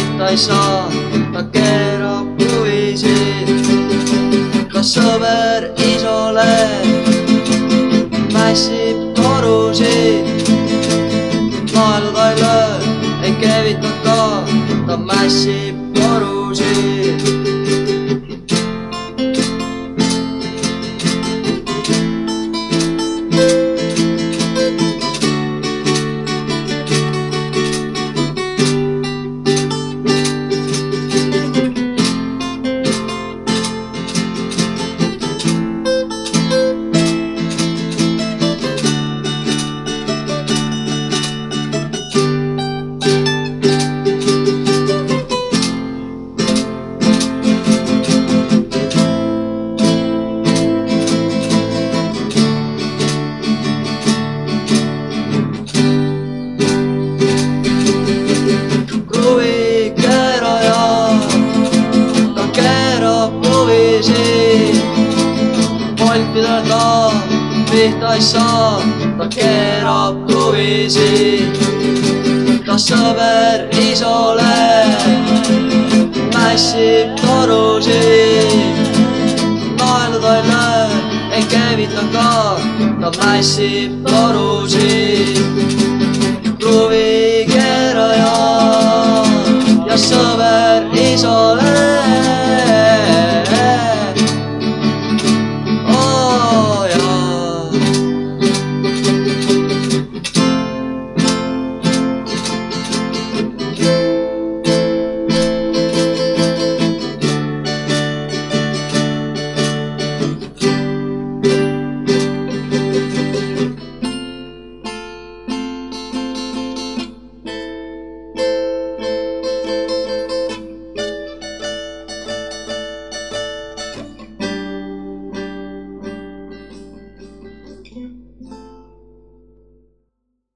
pihta ei saa, ta keerab kruvisid. kas sõber isole mässib torusid? naelu ta ei löö, ei keevita ka, ta mässib torusid. mida ka pihta ei saa, ta keerab kruvisid. ta sõber isole mässib torusid. naelu ta ei löö, ei käivita ka, ta mässib torusid. kruvi keeraja ja sõber isole.